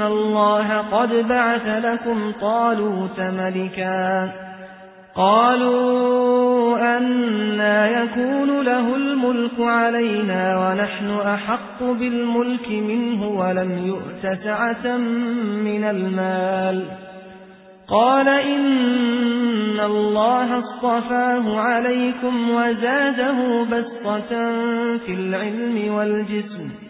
إن الله قد بعث لكم طالوت ملكا قالوا أنا يكون له الملك علينا ونحن أحق بالملك منه ولم يؤت سعة من المال قال إن الله اصطفاه عليكم وزاده بسطة في العلم والجسم